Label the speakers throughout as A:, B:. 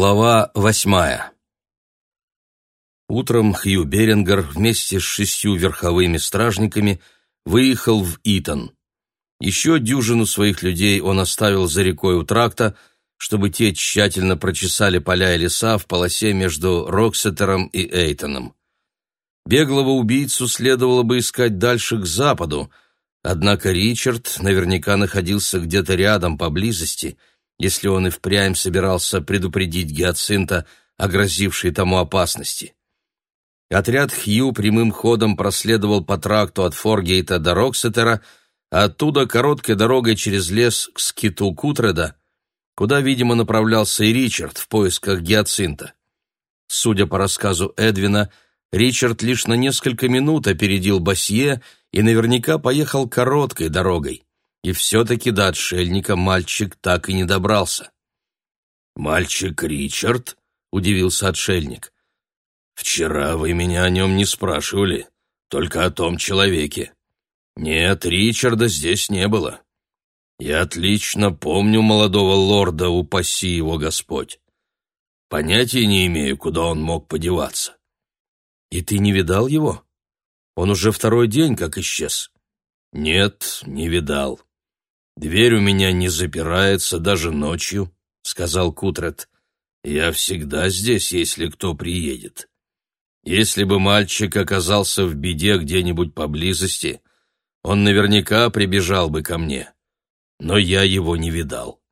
A: Глава восьмая Утром Хью Берингер вместе с шестью верховыми стражниками выехал в Итон. Еще дюжину своих людей он оставил за рекой у тракта, чтобы те тщательно прочесали поля и леса в полосе между Роксетером и Эйтоном. Беглого убийцу следовало бы искать дальше к западу, однако Ричард наверняка находился где-то рядом, поблизости — если он и впрямь собирался предупредить Гиацинта о грозившей тому опасности. Отряд Хью прямым ходом проследовал по тракту от Форгейта до Роксетера, а оттуда короткой дорогой через лес к скиту Кутреда, куда, видимо, направлялся и Ричард в поисках Гиацинта. Судя по рассказу Эдвина, Ричард лишь на несколько минут опередил Басье и наверняка поехал короткой дорогой и все-таки до отшельника мальчик так и не добрался. «Мальчик Ричард?» — удивился отшельник. «Вчера вы меня о нем не спрашивали, только о том человеке. Нет, Ричарда здесь не было. Я отлично помню молодого лорда, упаси его Господь. Понятия не имею, куда он мог подеваться». «И ты не видал его? Он уже второй день как исчез». «Нет, не видал. «Дверь у меня не запирается даже ночью», — сказал Кутрет. «Я всегда здесь, если кто приедет. Если бы мальчик оказался в беде где-нибудь поблизости, он наверняка прибежал бы ко мне. Но я его не видал».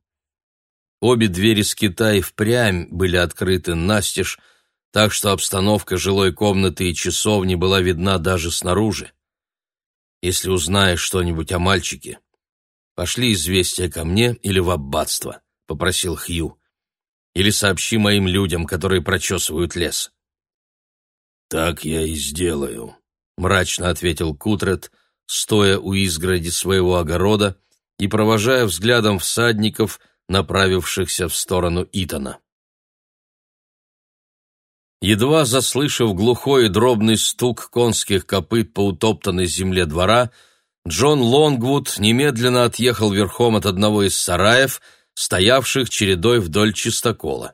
A: Обе двери с Китая впрямь были открыты настежь, так что обстановка жилой комнаты и часовни была видна даже снаружи. Если узнаешь что-нибудь о мальчике, «Пошли известия ко мне или в аббатство», — попросил Хью. «Или сообщи моим людям, которые прочесывают лес». «Так я и сделаю», — мрачно ответил Кутрет, стоя у изгороди своего огорода и провожая взглядом всадников, направившихся в сторону Итона. Едва заслышав глухой и дробный стук конских копыт по утоптанной земле двора, — Джон Лонгвуд немедленно отъехал верхом от одного из сараев, стоявших чередой вдоль чистокола.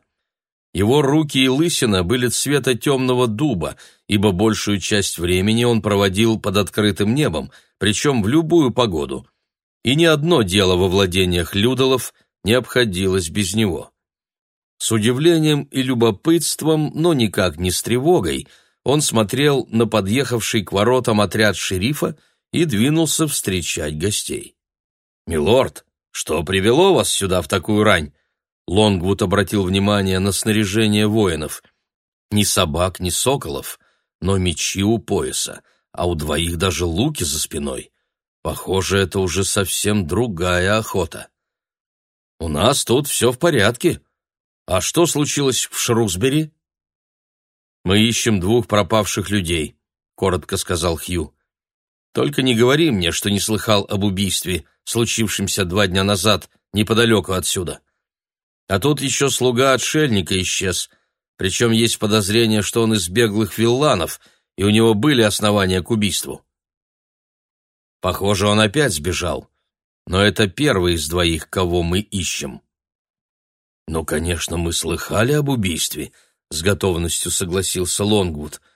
A: Его руки и лысина были цвета темного дуба, ибо большую часть времени он проводил под открытым небом, причем в любую погоду. И ни одно дело во владениях Людолов не обходилось без него. С удивлением и любопытством, но никак не с тревогой, он смотрел на подъехавший к воротам отряд шерифа и двинулся встречать гостей. «Милорд, что привело вас сюда в такую рань?» Лонгвуд обратил внимание на снаряжение воинов. Ни собак, ни соколов, но мечи у пояса, а у двоих даже луки за спиной. Похоже, это уже совсем другая охота. «У нас тут все в порядке. А что случилось в Шрусбери?» «Мы ищем двух пропавших людей», — коротко сказал Хью. Только не говори мне, что не слыхал об убийстве, случившемся два дня назад, неподалеку отсюда. А тут еще слуга отшельника исчез, причем есть подозрение, что он из беглых вилланов, и у него были основания к убийству. Похоже, он опять сбежал, но это первый из двоих, кого мы ищем. Ну, конечно, мы слыхали об убийстве, с готовностью согласился Лонгвуд —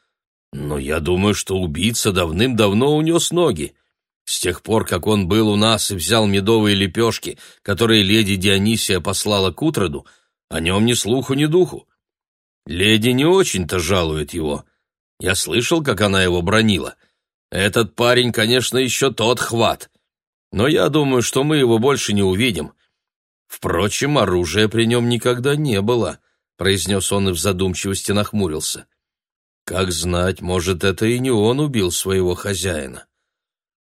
A: но я думаю, что убийца давным-давно унес ноги. С тех пор, как он был у нас и взял медовые лепешки, которые леди Дионисия послала к утроду, о нем ни слуху, ни духу. Леди не очень-то жалует его. Я слышал, как она его бронила. Этот парень, конечно, еще тот хват. Но я думаю, что мы его больше не увидим. Впрочем, оружия при нем никогда не было, — произнес он и в задумчивости нахмурился. — как знать, может, это и не он убил своего хозяина.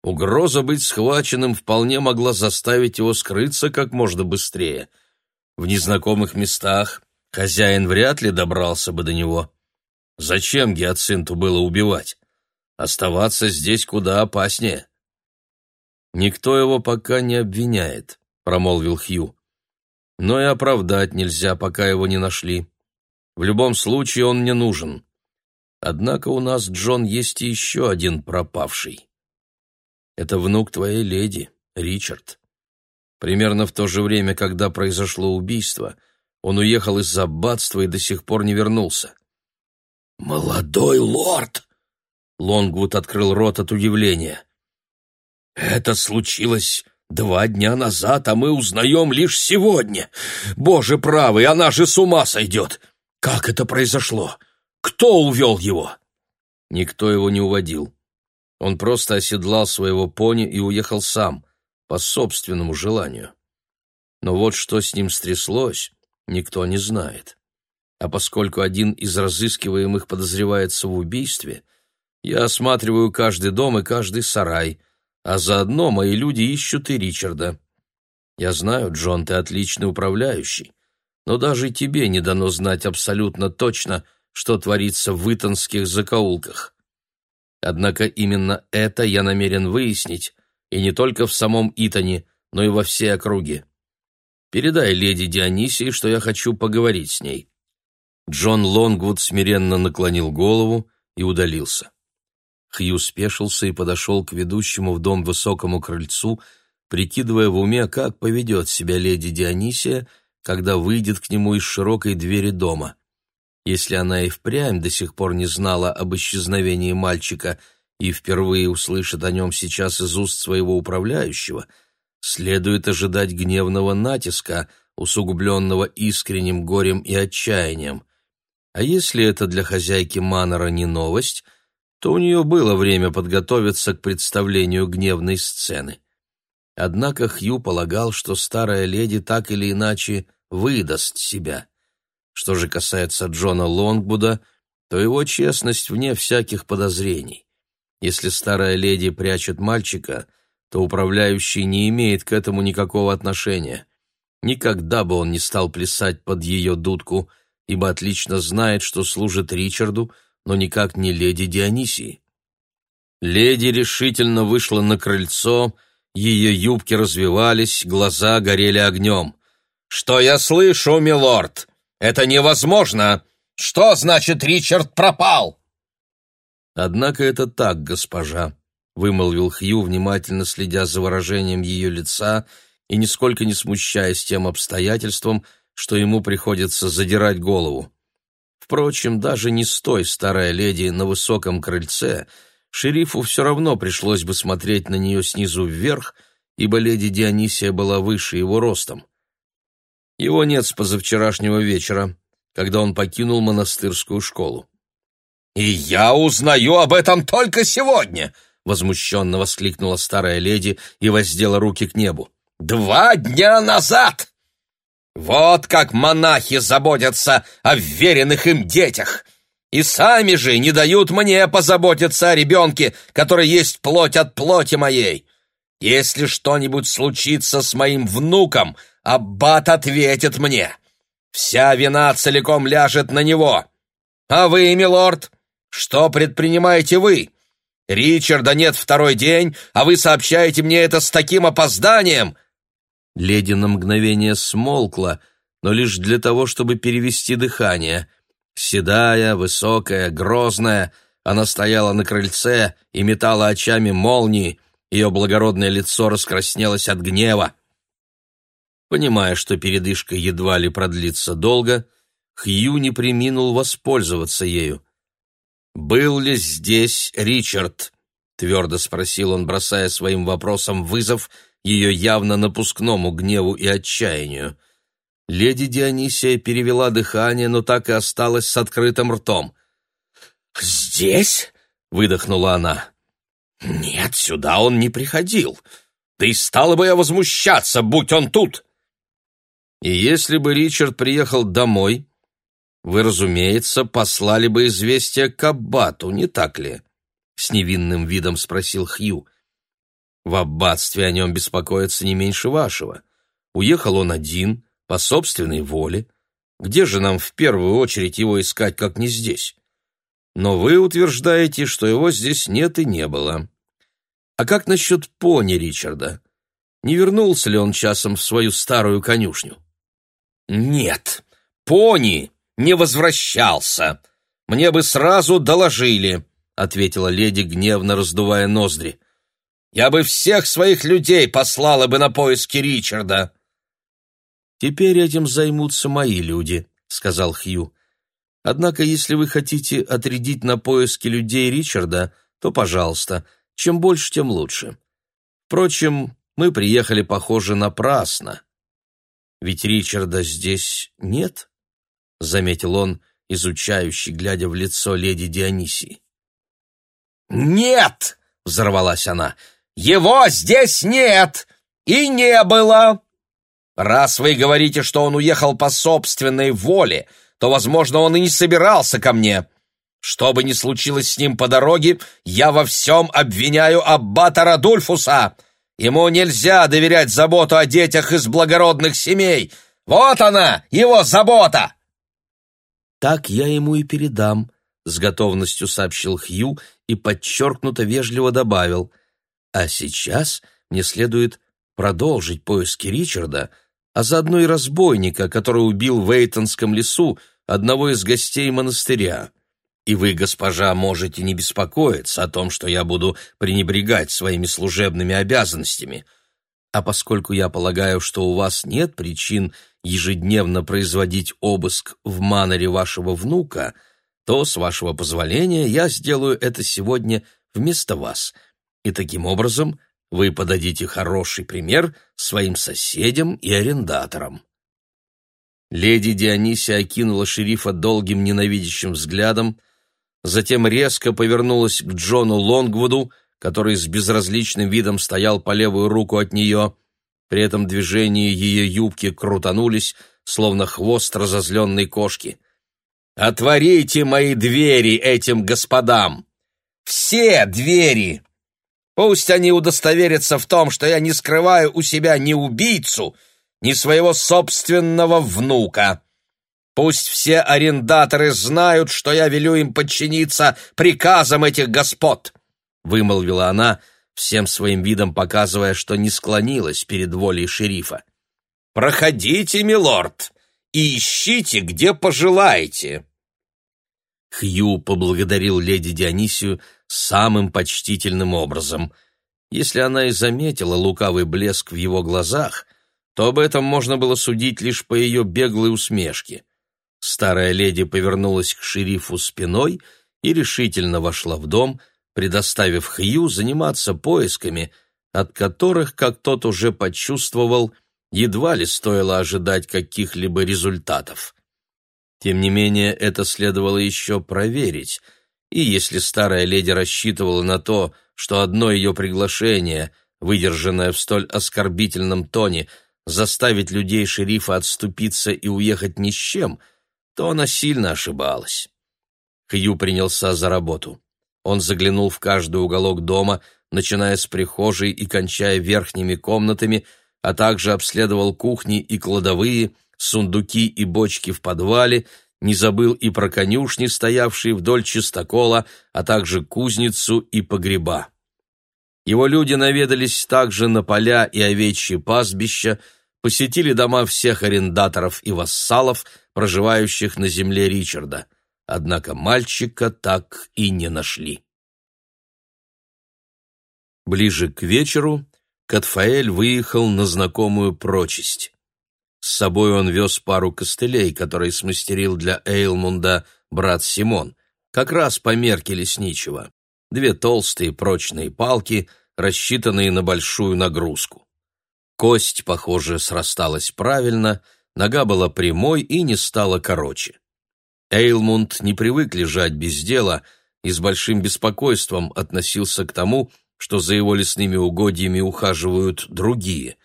A: Угроза быть схваченным вполне могла заставить его скрыться как можно быстрее. В незнакомых местах хозяин вряд ли добрался бы до него. Зачем Гиацинту было убивать? Оставаться здесь куда опаснее. «Никто его пока не обвиняет», — промолвил Хью. «Но и оправдать нельзя, пока его не нашли. В любом случае он мне нужен. Однако у нас, Джон, есть еще один пропавший. Это внук твоей леди, Ричард. Примерно в то же время, когда произошло убийство, Он уехал из аббатства и до сих пор не вернулся.
B: «Молодой лорд!»
A: Лонгвуд открыл рот от удивления.
B: «Это случилось два дня назад, а мы узнаем лишь сегодня. Боже правый, она же с ума сойдет! Как это произошло? Кто увел его?»
A: Никто его не уводил. Он просто оседлал своего пони и уехал сам, по собственному желанию. Но вот что с ним стряслось, никто не знает. А поскольку один из разыскиваемых подозревается в убийстве, я осматриваю каждый дом и каждый сарай, а заодно мои люди ищут и Ричарда. Я знаю, Джон, ты отличный управляющий, но даже тебе не дано знать абсолютно точно, что творится в итонских закоулках. Однако именно это я намерен выяснить, и не только в самом Итоне, но и во всей округе. Передай леди Дионисии, что я хочу поговорить с ней». Джон Лонгвуд смиренно наклонил голову и удалился. Хью спешился и подошел к ведущему в дом высокому крыльцу, прикидывая в уме, как поведет себя леди Дионисия, когда выйдет к нему из широкой двери дома. Если она и впрямь до сих пор не знала об исчезновении мальчика и впервые услышит о нем сейчас из уст своего управляющего — следует ожидать гневного натиска, усугубленного искренним горем и отчаянием. А если это для хозяйки Манора не новость, то у нее было время подготовиться к представлению гневной сцены. Однако Хью полагал, что старая леди так или иначе выдаст себя. Что же касается Джона Лонгбуда, то его честность вне всяких подозрений. Если старая леди прячет мальчика — то управляющий не имеет к этому никакого отношения. Никогда бы он не стал плясать под ее дудку, ибо отлично знает, что служит Ричарду, но никак не леди Дионисии. Леди решительно вышла на крыльцо, ее юбки развивались, глаза горели огнем. «Что я слышу, милорд? Это невозможно! Что значит Ричард пропал?» «Однако это так, госпожа», — вымолвил Хью, внимательно следя за выражением ее лица и нисколько не смущаясь тем обстоятельством, что ему приходится задирать голову. Впрочем, даже не стой старая леди на высоком крыльце, шерифу все равно пришлось бы смотреть на нее снизу вверх, ибо леди Дионисия была выше его ростом. Его нет с позавчерашнего вечера, когда он покинул монастырскую школу. «И я узнаю об этом только сегодня!» — возмущенно воскликнула старая леди и воздела руки к небу. «Два дня назад! Вот как монахи заботятся о веренных им детях! И сами же не дают мне позаботиться о ребенке, который есть плоть от плоти моей! Если что-нибудь случится с моим внуком, аббат ответит мне. Вся вина целиком ляжет на него. А вы, милорд, что предпринимаете вы?» Ричарда нет второй день, а вы сообщаете мне это с таким опозданием!» Леди на мгновение смолкла, но лишь для того, чтобы перевести дыхание. Седая, высокая, грозная, она стояла на крыльце и метала очами молнии, ее благородное лицо раскраснелось от гнева. Понимая, что передышка едва ли продлится долго, Хью не приминул воспользоваться ею. «Был ли здесь Ричард?» — твердо спросил он, бросая своим вопросом вызов ее явно напускному гневу и отчаянию. Леди Дионисия перевела дыхание, но так и осталась с открытым ртом. «Здесь?» — выдохнула она. «Нет, сюда он не приходил. Да и стала бы я возмущаться, будь он тут!» И если бы Ричард приехал домой, вы, разумеется, послали бы известие к аббату, не так ли? С невинным видом спросил Хью. В аббатстве о нем беспокоятся не меньше вашего. Уехал он один, по собственной воле. Где же нам в первую очередь его искать, как не здесь? Но вы утверждаете, что его здесь нет и не было. А как насчет пони Ричарда? Не вернулся ли он часом в свою старую конюшню? Нет, пони не возвращался. Мне бы сразу доложили, ответила леди, гневно раздувая ноздри. Я бы всех своих людей послала бы на поиски Ричарда. «Теперь этим займутся мои люди», — сказал Хью. «Однако, если вы хотите отрядить на поиски людей Ричарда, то, пожалуйста, чем больше, тем лучше. Впрочем, мы приехали, похоже, напрасно. Ведь Ричарда здесь нет, — заметил он, изучающий, глядя в лицо леди Дионисии.
B: «Нет!» — взорвалась она. «Его здесь нет! И не было! Раз вы говорите, что он уехал по собственной воле, то, возможно, он и не собирался ко мне. Что бы ни случилось с ним по дороге, я во всем обвиняю аббата Радульфуса. Ему нельзя доверять заботу о детях из благородных семей. Вот она, его забота!»
A: «Так я ему и передам», — с готовностью сообщил Хью и подчеркнуто вежливо добавил. «А сейчас мне следует продолжить поиски Ричарда, а заодно и разбойника, который убил в Эйтонском лесу одного из гостей монастыря. И вы, госпожа, можете не беспокоиться о том, что я буду пренебрегать своими служебными обязанностями. А поскольку я полагаю, что у вас нет причин ежедневно производить обыск в маноре вашего внука, то, с вашего позволения, я сделаю это сегодня вместо вас. И таким образом вы подадите хороший пример своим соседям и арендаторам. Леди Дионисия окинула шерифа долгим ненавидящим взглядом, затем резко повернулась к Джону Лонгвуду, который с безразличным видом стоял по левую руку от нее. При этом движении ее юбки крутанулись, словно хвост разозленной кошки. «Отворите мои двери этим господам! Все двери! Пусть они удостоверятся в том, что я не скрываю у себя ни убийцу, ни своего собственного внука!» Пусть все арендаторы знают, что я велю им подчиниться приказам этих господ!» — вымолвила она, всем своим видом показывая, что не склонилась перед волей шерифа. «Проходите, милорд, и ищите, где пожелаете!» Хью поблагодарил леди Дионисию самым почтительным образом. Если она и заметила лукавый блеск в его глазах, то об этом можно было судить лишь по ее беглой усмешке. Старая леди повернулась к шерифу спиной и решительно вошла в дом, предоставив Хью заниматься поисками, от которых, как тот уже почувствовал, едва ли стоило ожидать каких-либо результатов. Тем не менее, это следовало еще проверить, и если старая леди рассчитывала на то, что одно ее приглашение, выдержанное в столь оскорбительном тоне, заставит людей шерифа отступиться и уехать ни с чем — то она сильно ошибалась. Хью принялся за работу. Он заглянул в каждый уголок дома, начиная с прихожей и кончая верхними комнатами, а также обследовал кухни и кладовые, сундуки и бочки в подвале, не забыл и про конюшни, стоявшие вдоль чистокола, а также кузницу и погреба. Его люди наведались также на поля и овечьи пастбища, посетили дома всех арендаторов и вассалов, проживающих на земле Ричарда. Однако мальчика так и не нашли. Ближе к вечеру Катфаэль выехал на знакомую прочесть. С собой он вез пару костылей, которые смастерил для Эйлмунда брат Симон, как раз по мерке лесничего. Две толстые прочные палки, рассчитанные на большую нагрузку. Кость, похоже, срасталась правильно, нога была прямой и не стала короче. Эйлмунд не привык лежать без дела и с большим беспокойством относился к тому, что за его лесными угодьями ухаживают другие.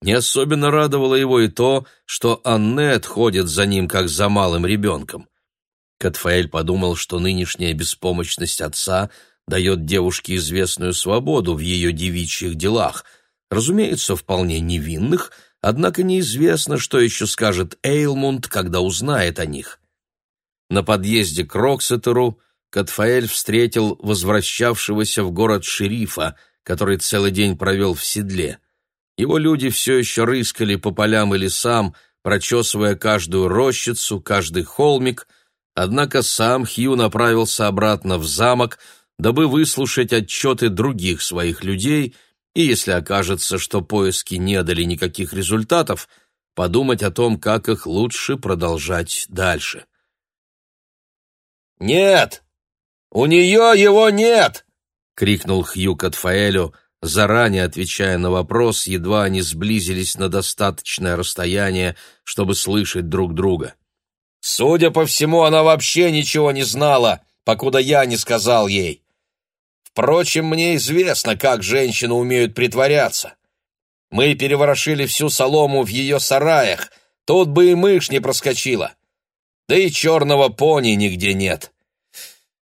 A: Не особенно радовало его и то, что Аннет ходит за ним, как за малым ребенком. Катфаэль подумал, что нынешняя беспомощность отца дает девушке известную свободу в ее девичьих делах — разумеется, вполне невинных, однако неизвестно, что еще скажет Эйлмунд, когда узнает о них. На подъезде к Роксетеру Катфаэль встретил возвращавшегося в город шерифа, который целый день провел в седле. Его люди все еще рыскали по полям и лесам, прочесывая каждую рощицу, каждый холмик, однако сам Хью направился обратно в замок, дабы выслушать отчеты других своих людей — и если окажется, что поиски не дали никаких результатов, подумать о том, как их лучше продолжать дальше.
B: «Нет! У нее его нет!»
A: — крикнул Хью Катфаэлю, заранее отвечая на вопрос, едва они сблизились на достаточное расстояние, чтобы слышать друг друга.
B: «Судя по всему, она вообще ничего не знала, покуда я не сказал ей. Впрочем, мне известно, как женщины умеют притворяться. Мы переворошили всю солому в ее сараях, тут бы и мышь не проскочила. Да и черного пони нигде нет.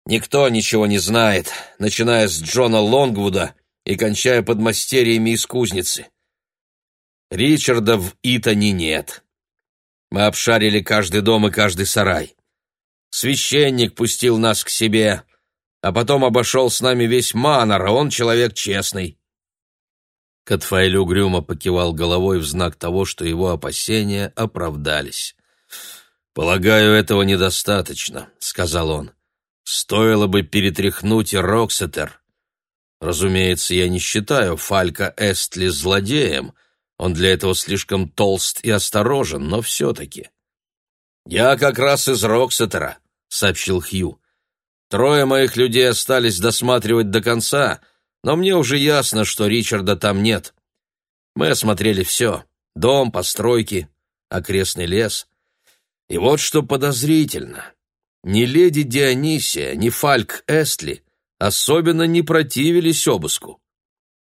B: Никто ничего не знает, начиная с Джона Лонгвуда и кончая подмастерьями из кузницы. Ричарда в Итоне нет. Мы обшарили каждый дом и каждый сарай. Священник пустил нас к себе, а потом обошел с нами весь Манор, а он человек честный.
A: Катфаэль угрюмо покивал головой в знак того, что его опасения оправдались. «Полагаю, этого недостаточно», — сказал он. «Стоило бы перетряхнуть и Роксетер. Разумеется, я не считаю Фалька Эстли злодеем, он для этого слишком толст и осторожен, но все-таки». «Я как раз из Роксетера», — сообщил Хью. «Трое моих людей остались досматривать до конца», — но мне уже ясно, что Ричарда там нет. Мы осмотрели все — дом, постройки, окрестный лес. И вот что подозрительно. Ни леди Дионисия, ни Фальк Эстли особенно не противились обыску.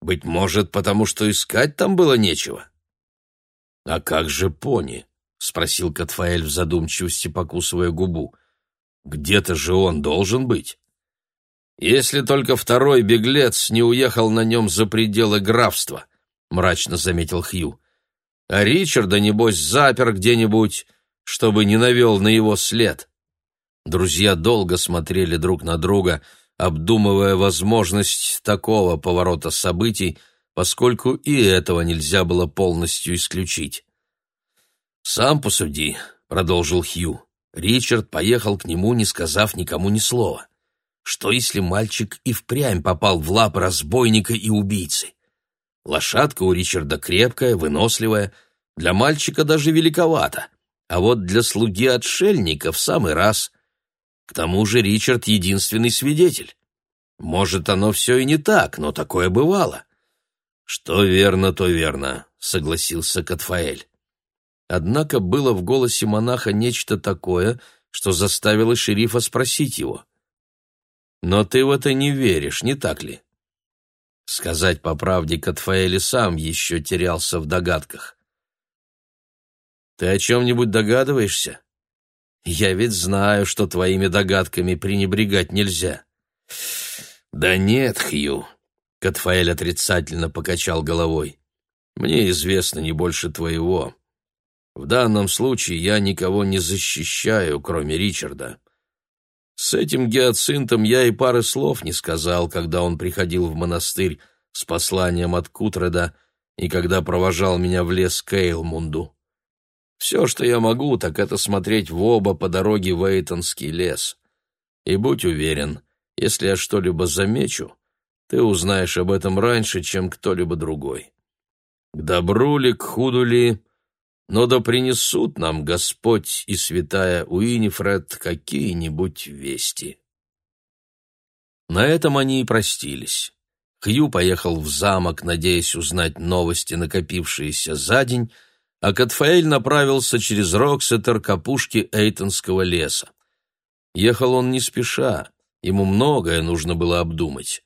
A: Быть может, потому что искать там было нечего. — А как же пони? — спросил Катфаэль в задумчивости, покусывая губу. — Где-то же он должен быть. «Если только второй беглец не уехал на нем за пределы графства», — мрачно заметил Хью. «А Ричарда, небось, запер где-нибудь, чтобы не навел на его след». Друзья долго смотрели друг на друга, обдумывая возможность такого поворота событий, поскольку и этого нельзя было полностью исключить. «Сам посуди», — продолжил Хью. Ричард поехал к нему, не сказав никому ни слова. Что если мальчик и впрямь попал в лапы разбойника и убийцы? Лошадка у Ричарда крепкая, выносливая, для мальчика даже великовата, а вот для слуги-отшельника в самый раз. К тому же Ричард единственный свидетель. Может, оно все и не так, но такое бывало. «Что верно, то верно», — согласился Катфаэль. Однако было в голосе монаха нечто такое, что заставило шерифа спросить его. Но ты в это не веришь, не так ли? Сказать по правде, Катфаэли сам еще терялся в догадках. Ты о чем-нибудь догадываешься? Я ведь знаю, что твоими догадками пренебрегать нельзя. Да нет, Хью. Катфаэль отрицательно покачал головой. Мне известно не больше твоего. В данном случае я никого не защищаю, кроме Ричарда. С этим гиацинтом я и пары слов не сказал, когда он приходил в монастырь с посланием от Кутреда и когда провожал меня в лес к Эйлмунду. Все, что я могу, так это смотреть в оба по дороге в Эйтонский лес. И будь уверен, если я что-либо замечу, ты узнаешь об этом раньше, чем кто-либо другой. К добру ли, к худу ли, но да принесут нам Господь и святая Уинифред какие-нибудь вести. На этом они и простились. Хью поехал в замок, надеясь узнать новости, накопившиеся за день, а Катфаэль направился через Роксетер к опушке Эйтонского леса. Ехал он не спеша, ему многое нужно было обдумать.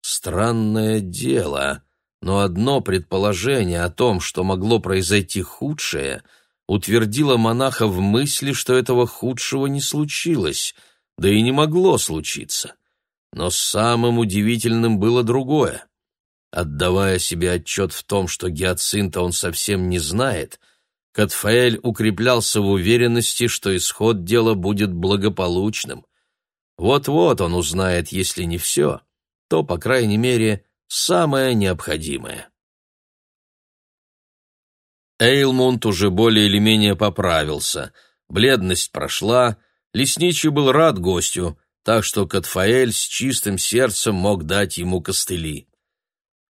A: Странное дело, но одно предположение о том, что могло произойти худшее, утвердило монаха в мысли, что этого худшего не случилось, да и не могло случиться. Но самым удивительным было другое. Отдавая себе отчет в том, что гиацинта он совсем не знает, Катфаэль укреплялся в уверенности, что исход дела будет благополучным. Вот-вот он узнает, если не все, то, по крайней мере, самое необходимое. Эйлмунд уже более или менее поправился, бледность прошла, лесничий был рад гостю, так что Катфаэль с чистым сердцем мог дать ему костыли.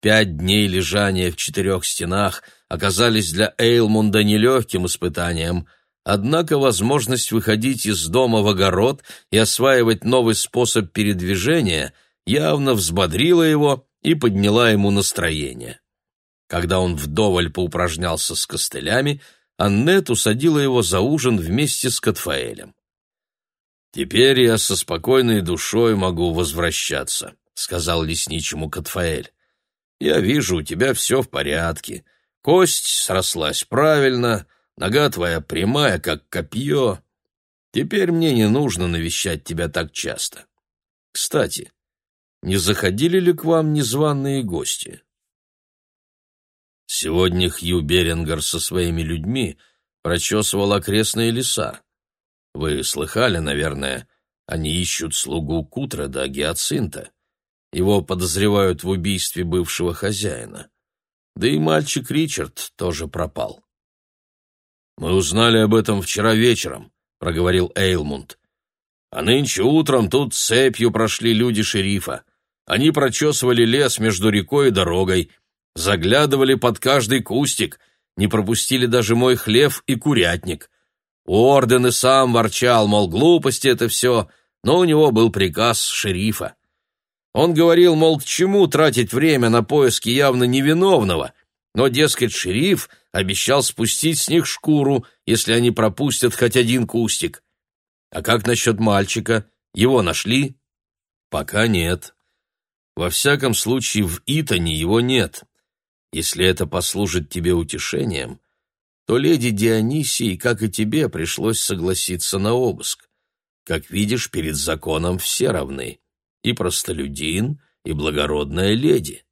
A: Пять дней лежания в четырех стенах оказались для Эйлмунда нелегким испытанием, однако возможность выходить из дома в огород и осваивать новый способ передвижения явно взбодрила его и подняла ему настроение. Когда он вдоволь поупражнялся с костылями, Аннет усадила его за ужин вместе с Катфаэлем. «Теперь я со спокойной душой могу возвращаться», — сказал лесничему Катфаэль. «Я вижу, у тебя все в порядке. Кость срослась правильно, нога твоя прямая, как копье. Теперь мне не нужно навещать тебя так часто. Кстати, не заходили ли к вам незваные гости?» Сегодня Хью Берингер со своими людьми прочесывал окрестные леса. Вы слыхали, наверное, они ищут слугу Кутреда, Гиацинта. Его подозревают в убийстве бывшего хозяина. Да и мальчик Ричард тоже пропал. «Мы узнали об этом вчера вечером», — проговорил Эйлмунд. «А нынче утром тут цепью прошли люди шерифа. Они прочесывали лес между рекой и дорогой, заглядывали под каждый кустик, не пропустили даже мой хлев и курятник. Орден и сам ворчал, мол, глупости это все, но у него был приказ шерифа. Он говорил, мол, к чему тратить время на поиски явно невиновного, но, дескать, шериф обещал спустить с них шкуру, если они пропустят хоть один кустик. А как насчет мальчика? Его нашли? Пока нет. Во всяком случае, в Итоне его нет. Если это послужит тебе утешением, то леди Дионисии, как и тебе, пришлось согласиться на обыск. Как видишь, перед законом все равны — и простолюдин, и благородная леди.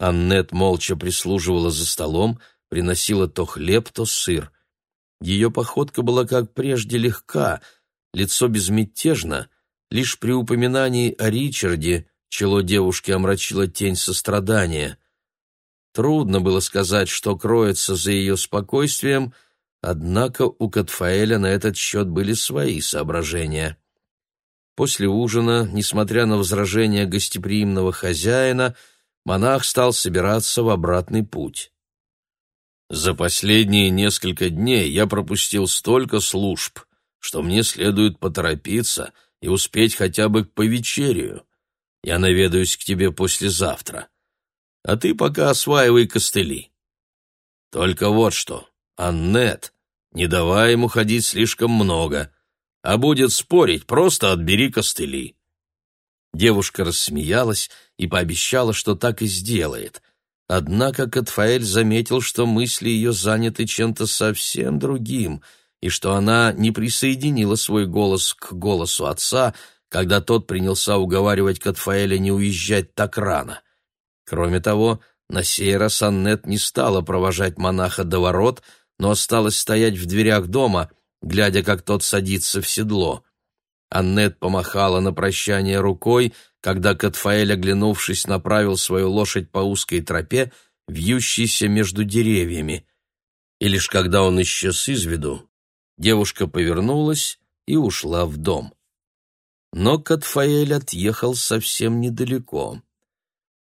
A: Аннет молча прислуживала за столом, приносила то хлеб, то сыр. Ее походка была, как прежде, легка, лицо безмятежно, лишь при упоминании о Ричарде чело девушки омрачила тень сострадания — Трудно было сказать, что кроется за ее спокойствием, однако у Катфаэля на этот счет были свои соображения. После ужина, несмотря на возражения гостеприимного хозяина, монах стал собираться в обратный путь. «За последние несколько дней я пропустил столько служб, что мне следует поторопиться и успеть хотя бы к повечерию. Я наведаюсь к тебе послезавтра а ты пока осваивай костыли. Только вот что, Аннет, не давай ему ходить слишком много, а будет спорить, просто отбери костыли». Девушка рассмеялась и пообещала, что так и сделает. Однако Катфаэль заметил, что мысли ее заняты чем-то совсем другим, и что она не присоединила свой голос к голосу отца, когда тот принялся уговаривать Катфаэля не уезжать так рано. Кроме того, на сей раз Аннет не стала провожать монаха до ворот, но осталась стоять в дверях дома, глядя, как тот садится в седло. Аннет помахала на прощание рукой, когда Катфаэль, оглянувшись, направил свою лошадь по узкой тропе, вьющейся между деревьями. И лишь когда он исчез из виду, девушка повернулась и ушла в дом. Но Катфаэль отъехал совсем недалеко.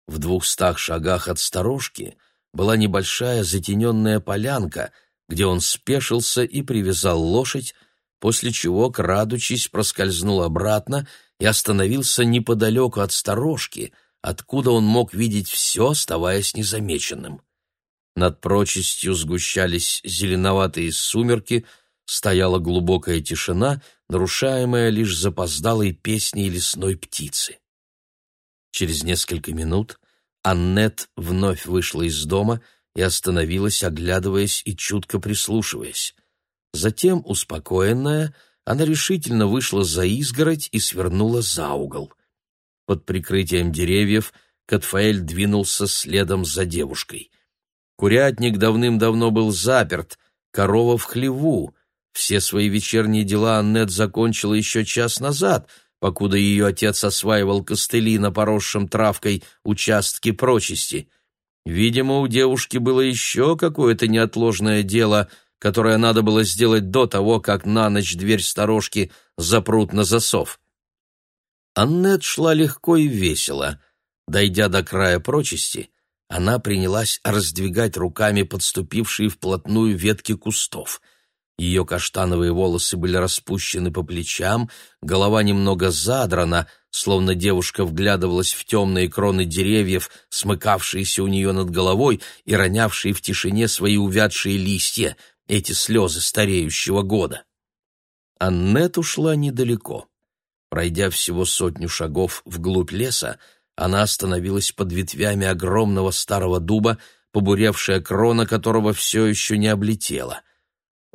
A: В двухстах шагах от сторожки была небольшая затененная полянка, где он спешился и привязал лошадь, после чего, крадучись, проскользнул обратно и остановился неподалеку от сторожки, откуда он мог видеть все, оставаясь незамеченным. Над прочестью сгущались зеленоватые сумерки, стояла глубокая тишина, нарушаемая лишь запоздалой песней лесной птицы. Через несколько минут Аннет вновь вышла из дома и остановилась, оглядываясь и чутко прислушиваясь. Затем, успокоенная, она решительно вышла за изгородь и свернула за угол. Под прикрытием деревьев Катфаэль двинулся следом за девушкой. Курятник давным-давно был заперт, корова в хлеву. Все свои вечерние дела Аннет закончила еще час назад — покуда ее отец осваивал костыли на поросшем травкой участке прочести. Видимо, у девушки было еще какое-то неотложное дело, которое надо было сделать до того, как на ночь дверь сторожки запрут на засов. Аннет шла легко и весело. Дойдя до края прочести, она принялась раздвигать руками подступившие вплотную ветки кустов. Ее каштановые волосы были распущены по плечам, голова немного задрана, словно девушка вглядывалась в темные кроны деревьев, смыкавшиеся у нее над головой и ронявшие в тишине свои увядшие листья, эти слезы стареющего года. Аннет ушла недалеко. Пройдя всего сотню шагов вглубь леса, она остановилась под ветвями огромного старого дуба, побуревшая крона которого все еще не облетела.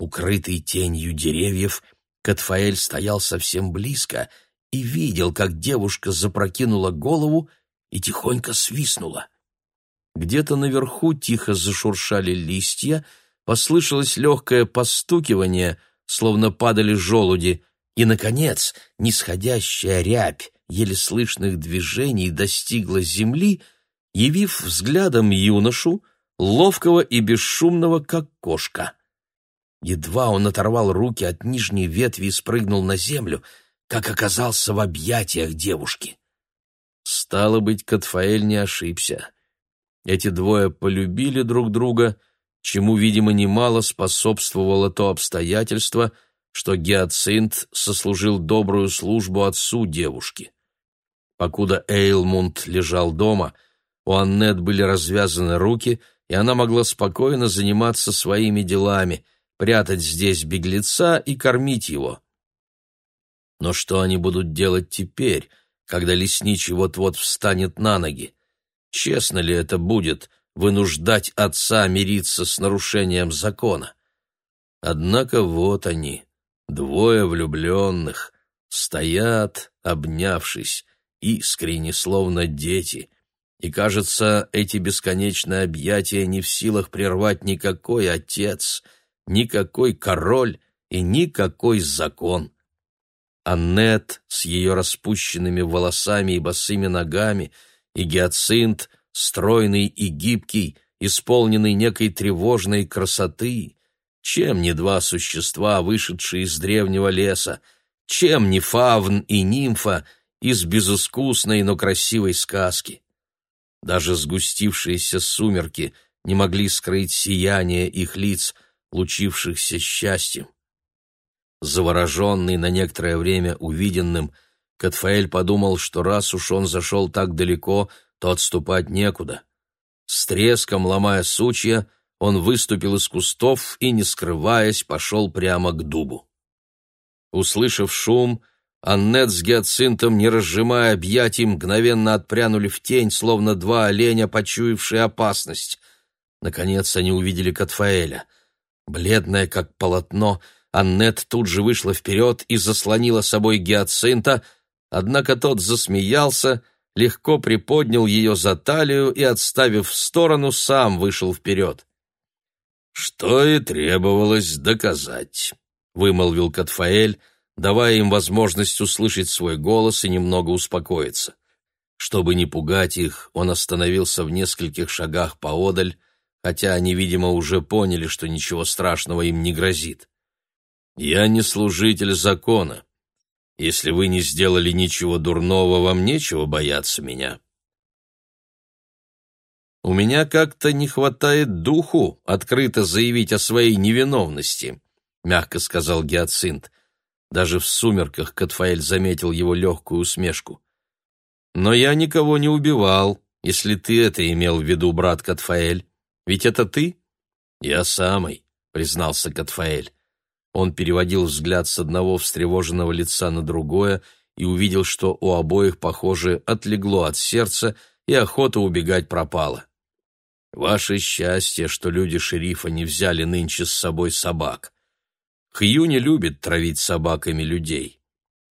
A: Укрытый тенью деревьев, Катфаэль стоял совсем близко и видел, как девушка запрокинула голову и тихонько свистнула. Где-то наверху тихо зашуршали листья, послышалось легкое постукивание, словно падали желуди, и, наконец, нисходящая рябь еле слышных движений достигла земли, явив взглядом юношу, ловкого и бесшумного, как кошка. Едва он оторвал руки от нижней ветви и спрыгнул на землю, как оказался в объятиях девушки. Стало быть, Катфаэль не ошибся. Эти двое полюбили друг друга, чему, видимо, немало способствовало то обстоятельство, что Гиацинт сослужил добрую службу отцу девушки. Покуда Эйлмунд лежал дома, у Аннет были развязаны руки, и она могла спокойно заниматься своими делами, прятать здесь беглеца и кормить его. Но что они будут делать теперь, когда лесничий вот-вот встанет на ноги? Честно ли это будет — вынуждать отца мириться с нарушением закона? Однако вот они, двое влюбленных, стоят, обнявшись, искренне, словно дети, и, кажется, эти бесконечные объятия не в силах прервать никакой отец — никакой король и никакой закон. Аннет с ее распущенными волосами и босыми ногами, и гиацинт, стройный и гибкий, исполненный некой тревожной красоты, чем не два существа, вышедшие из древнего леса, чем не фавн и нимфа из безыскусной, но красивой сказки. Даже сгустившиеся сумерки не могли скрыть сияние их лиц, лучившихся счастьем. Завороженный на некоторое время увиденным, Катфаэль подумал, что раз уж он зашел так далеко, то отступать некуда. С треском ломая сучья, он выступил из кустов и, не скрываясь, пошел прямо к дубу. Услышав шум, Аннет с Гиацинтом, не разжимая объятий, мгновенно отпрянули в тень, словно два оленя, почуявшие опасность. Наконец они увидели Катфаэля — Бледная, как полотно, Аннет тут же вышла вперед и заслонила собой гиацинта, однако тот засмеялся, легко приподнял ее за талию и, отставив в сторону, сам вышел вперед. «Что и требовалось доказать», — вымолвил Катфаэль, давая им возможность услышать свой голос и немного успокоиться. Чтобы не пугать их, он остановился в нескольких шагах поодаль, хотя они, видимо, уже поняли, что ничего страшного им не грозит. «Я не служитель закона. Если вы не сделали ничего дурного, вам нечего бояться меня». «У меня как-то не хватает духу открыто заявить о своей невиновности», — мягко сказал Гиацинт. Даже в сумерках Катфаэль заметил его легкую усмешку. «Но я никого не убивал, если ты это имел в виду, брат Катфаэль. Ведь это ты?» «Я самый», — признался Катфаэль. Он переводил взгляд с одного встревоженного лица на другое и увидел, что у обоих, похоже, отлегло от сердца, и охота убегать пропала. «Ваше счастье, что люди шерифа не взяли нынче с собой собак. Хью не любит травить собаками людей.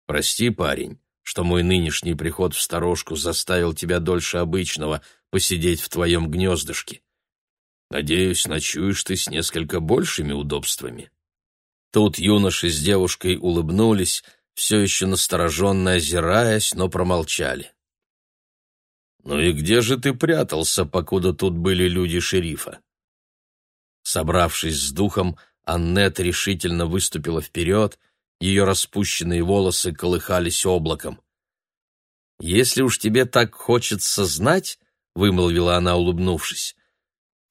A: Прости, парень, что мой нынешний приход в сторожку заставил тебя дольше обычного посидеть в твоем гнездышке. Надеюсь, ночуешь ты с несколько большими удобствами». Тут юноша с девушкой улыбнулись, все еще настороженно озираясь, но промолчали. «Ну и где же ты прятался, покуда тут были люди шерифа?» Собравшись с духом, Аннет решительно выступила вперед, ее распущенные волосы колыхались облаком. «Если уж тебе так хочется знать», — вымолвила она, улыбнувшись,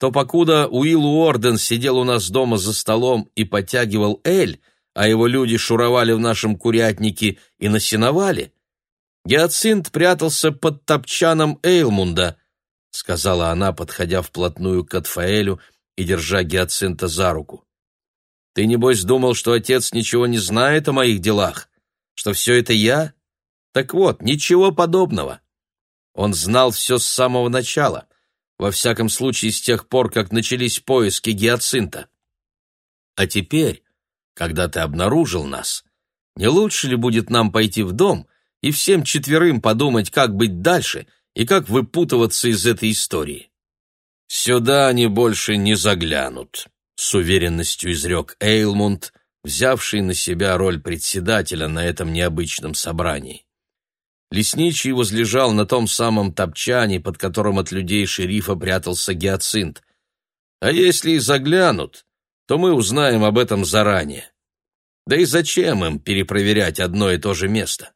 A: то покуда Уилл Уорден сидел у нас дома за столом и потягивал эль, а его люди шуровали в нашем курятнике и насиновали, Гиацинт прятался под топчаном Эйлмунда, — сказала она, подходя вплотную к Атфаэлю и держа Гиацинта за руку. «Ты, небось, думал, что отец ничего не знает о моих делах? Что все это я? Так вот, ничего подобного. Он знал все с самого начала, во всяком случае с тех пор, как начались поиски Гиацинта. А теперь, когда ты обнаружил нас, не лучше ли будет нам пойти в дом и всем четверым подумать, как быть дальше и как выпутываться из этой истории? Сюда они больше не заглянут, с уверенностью изрек Эйлмунд, взявший на себя роль председателя на этом необычном собрании. Лесничий возлежал на том самом топчане, под которым от людей шерифа прятался гиацинт. А если и заглянут, то мы узнаем об этом заранее. Да и зачем им перепроверять одно и то же место?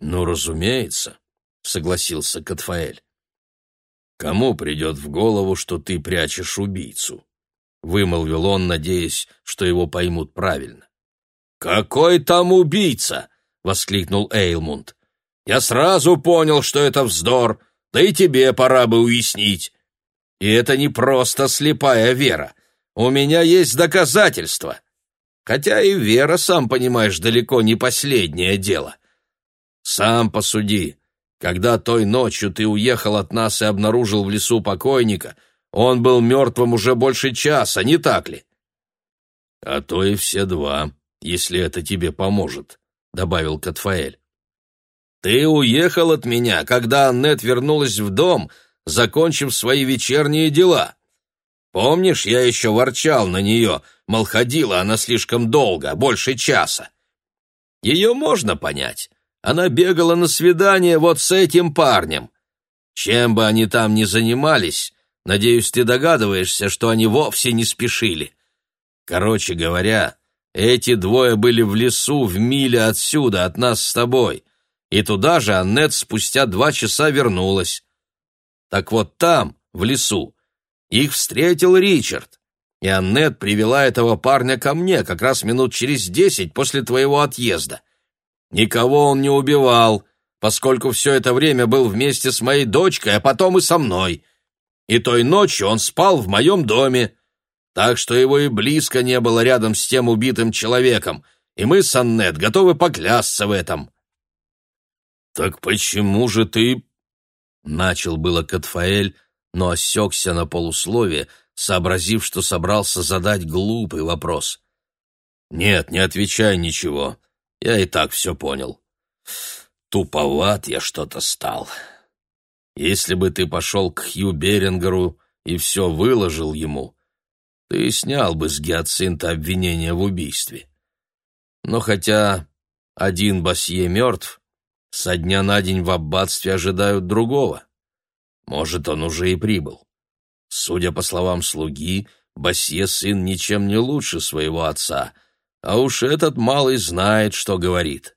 A: Ну, разумеется, согласился Катфаэль. Кому придет в голову, что ты прячешь убийцу? Вымолвил он, надеясь, что его поймут правильно. Какой там убийца? воскликнул Эйлмунд. Я сразу понял, что это вздор, да и тебе пора бы уяснить. И это не просто слепая вера. У меня есть доказательства. Хотя и вера, сам понимаешь, далеко не последнее дело. Сам посуди. Когда той ночью ты уехал от нас и обнаружил в лесу покойника, он был мертвым уже больше часа, не так ли? — А то и все два, если это тебе поможет, — добавил Катфаэль. Ты уехал от меня, когда Аннет вернулась в дом, закончив свои вечерние дела. Помнишь, я еще ворчал на нее, мол, ходила она слишком долго, больше часа. Ее можно понять. Она бегала на свидание вот с этим парнем. Чем бы они там ни занимались, надеюсь, ты догадываешься, что они вовсе не спешили. Короче говоря, эти двое были в лесу в миле отсюда, от нас с тобой и туда же Аннет спустя два часа вернулась. Так вот там, в лесу, их встретил Ричард, и Аннет привела этого парня ко мне как раз минут через десять после твоего отъезда. Никого он не убивал, поскольку все это время был вместе с моей дочкой, а потом и со мной. И той ночью он спал в моем доме, так что его и близко не было рядом с тем убитым человеком, и мы с Аннет готовы поклясться в этом. «Так почему же ты...» Начал было Катфаэль, но осекся на полусловие, сообразив, что собрался задать глупый вопрос. «Нет, не отвечай ничего. Я и так все понял. Туповат я что-то стал. Если бы ты пошел к Хью Берингеру и все выложил ему, ты снял бы с Гиацинта обвинение в убийстве. Но хотя один Басье мертв, со дня на день в аббатстве ожидают другого. Может, он уже и прибыл. Судя по словам слуги, Басье сын ничем не лучше своего отца, а уж этот малый знает, что говорит.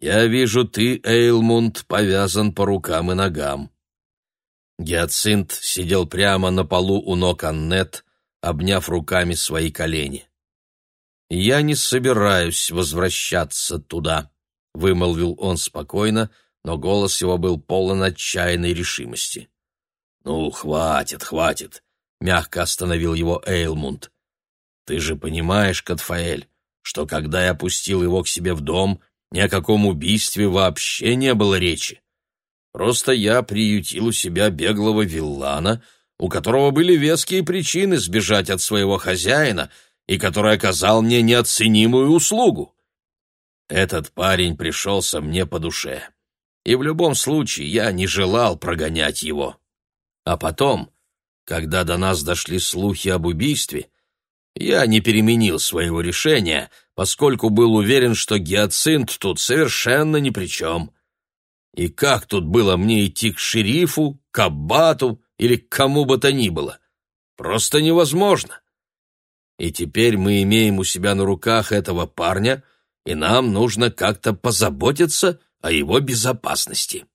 A: Я вижу, ты, Эйлмунд, повязан по рукам и ногам. Гиацинт сидел прямо на полу у ног Аннет, обняв руками свои колени. «Я не собираюсь возвращаться туда», вымолвил он спокойно, но голос его был полон отчаянной решимости. «Ну, хватит, хватит», — мягко остановил его Эйлмунд. «Ты же понимаешь, Катфаэль, что когда я пустил его к себе в дом, ни о каком убийстве вообще не было речи. Просто я приютил у себя беглого виллана, у которого были веские причины сбежать от своего хозяина и который оказал мне неоценимую услугу. Этот парень пришелся мне по душе, и в любом случае я не желал прогонять его. А потом, когда до нас дошли слухи об убийстве, я не переменил своего решения, поскольку был уверен, что гиацинт тут совершенно ни при чем. И как тут было мне идти к шерифу, к аббату или к кому бы то ни было? Просто невозможно. И теперь мы имеем у себя на руках этого парня — и нам нужно как-то позаботиться,
B: о его безопасности.